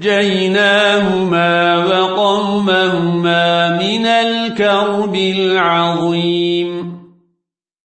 ونجيناهما وقومهما من الكرب العظيم